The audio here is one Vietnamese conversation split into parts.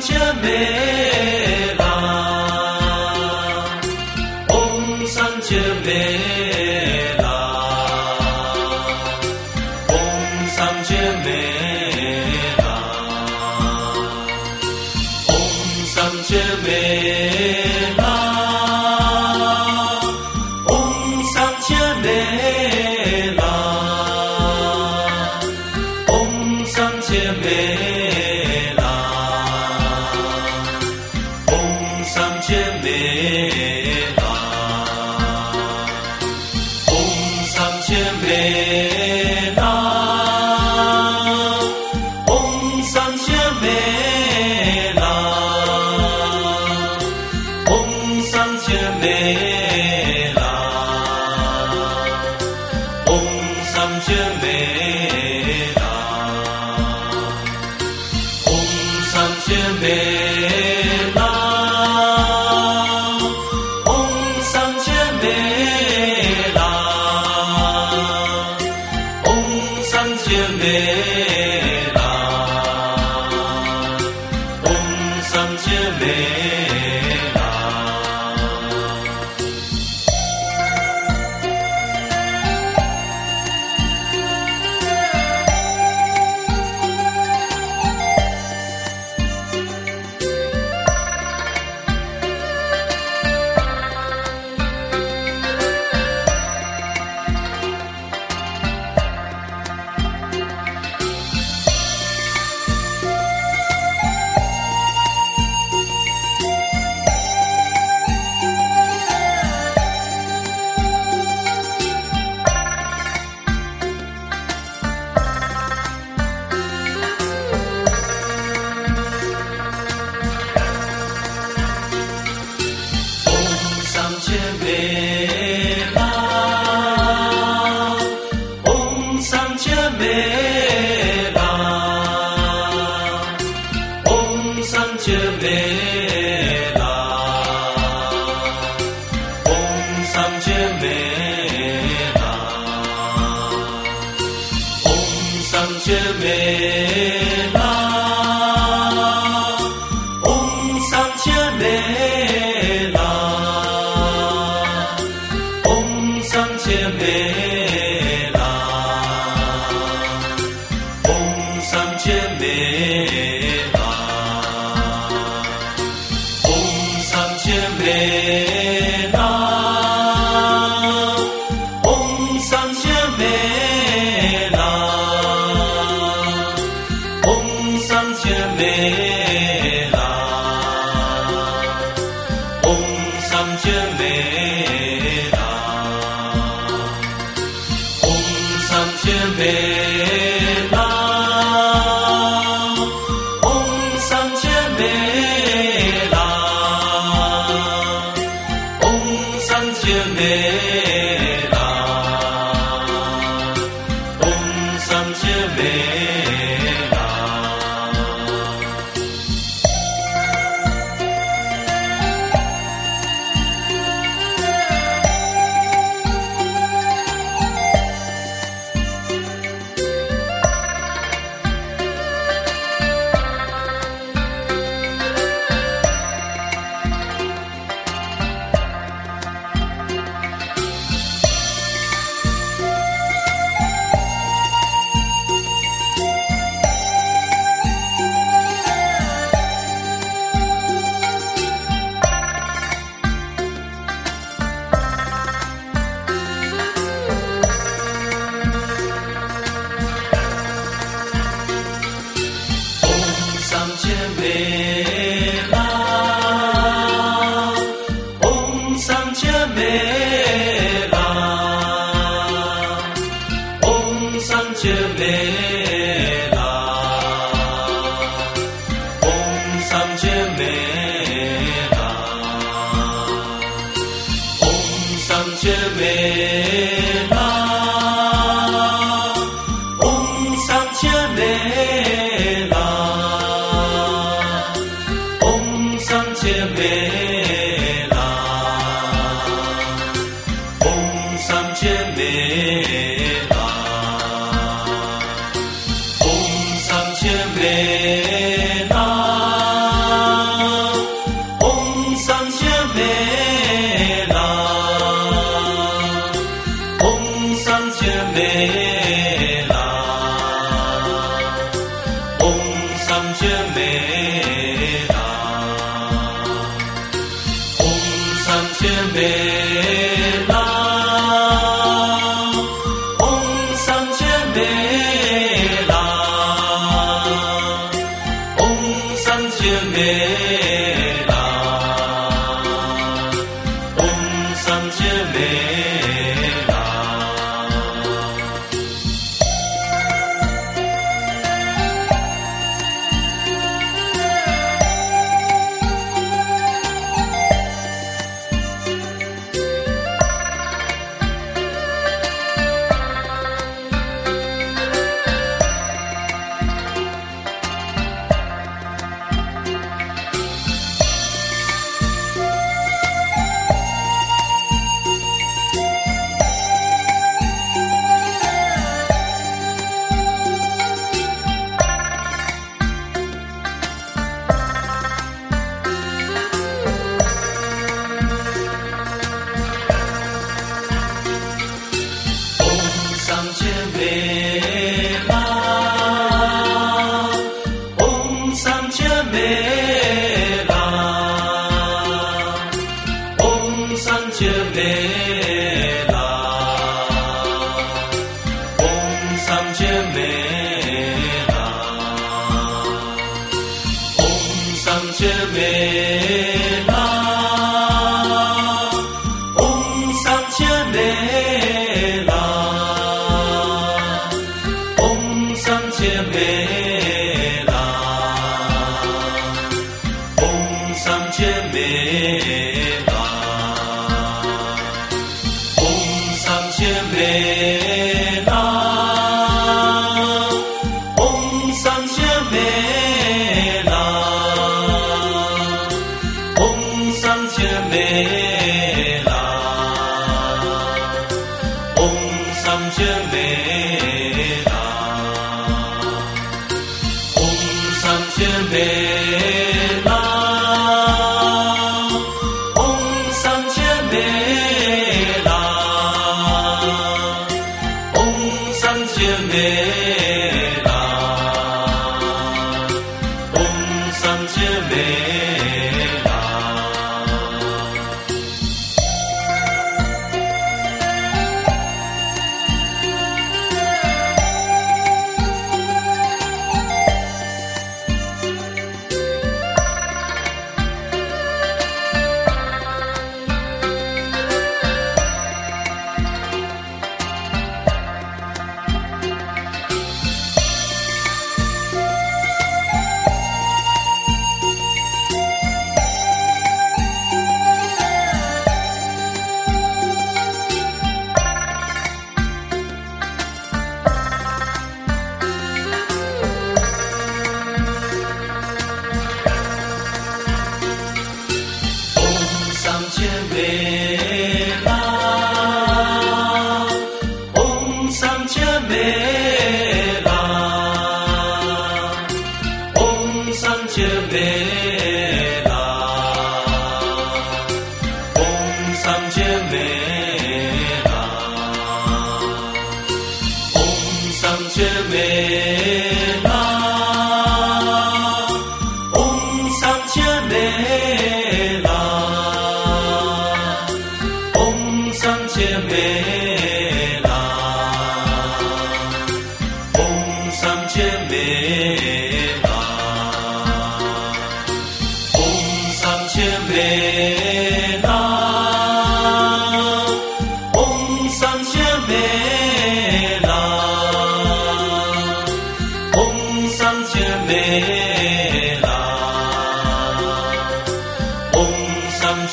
chưa mệt मेरा ॐ सञ्च मेरा ॐ सञ्च मेरा ॐ सञ्च मेरा ॐ सञ्च मेरा ॐ सञ्च मेरा mê ba ông san chưa mê ba ông san chưa mê ba ông san chưa mê ba ông san chưa mê ba ông san Jamaica. chia mê là ông sam chia mê la, Om sam chia mê la, Om sam chia mê la, ông sam chia mê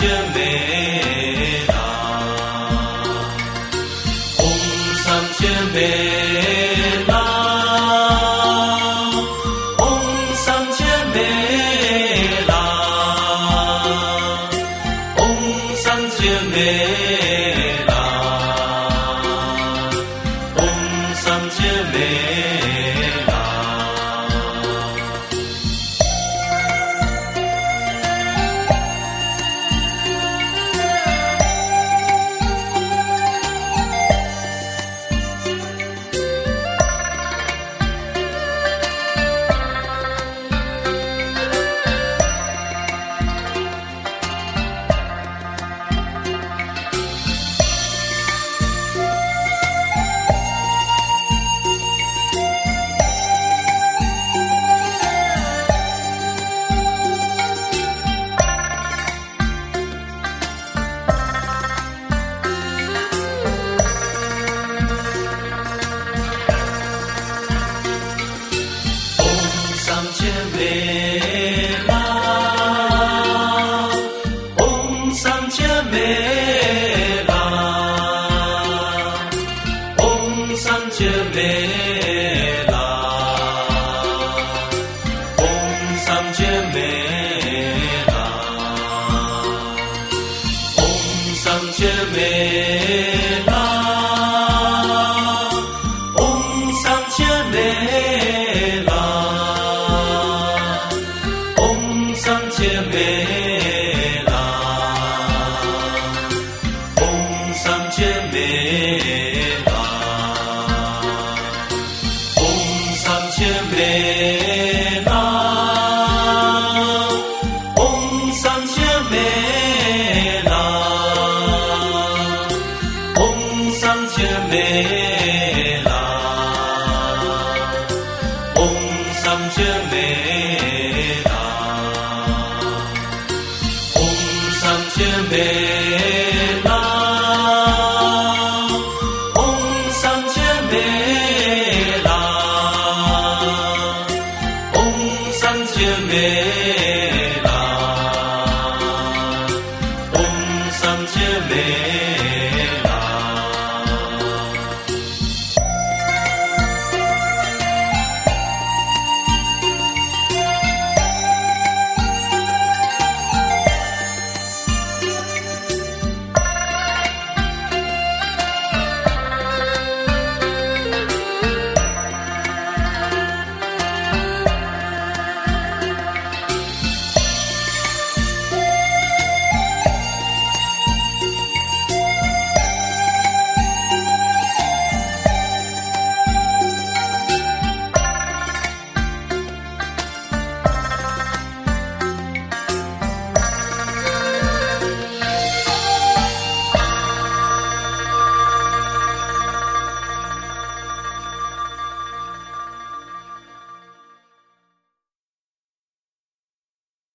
Jimmy. Bahçe ve dòng chưa về.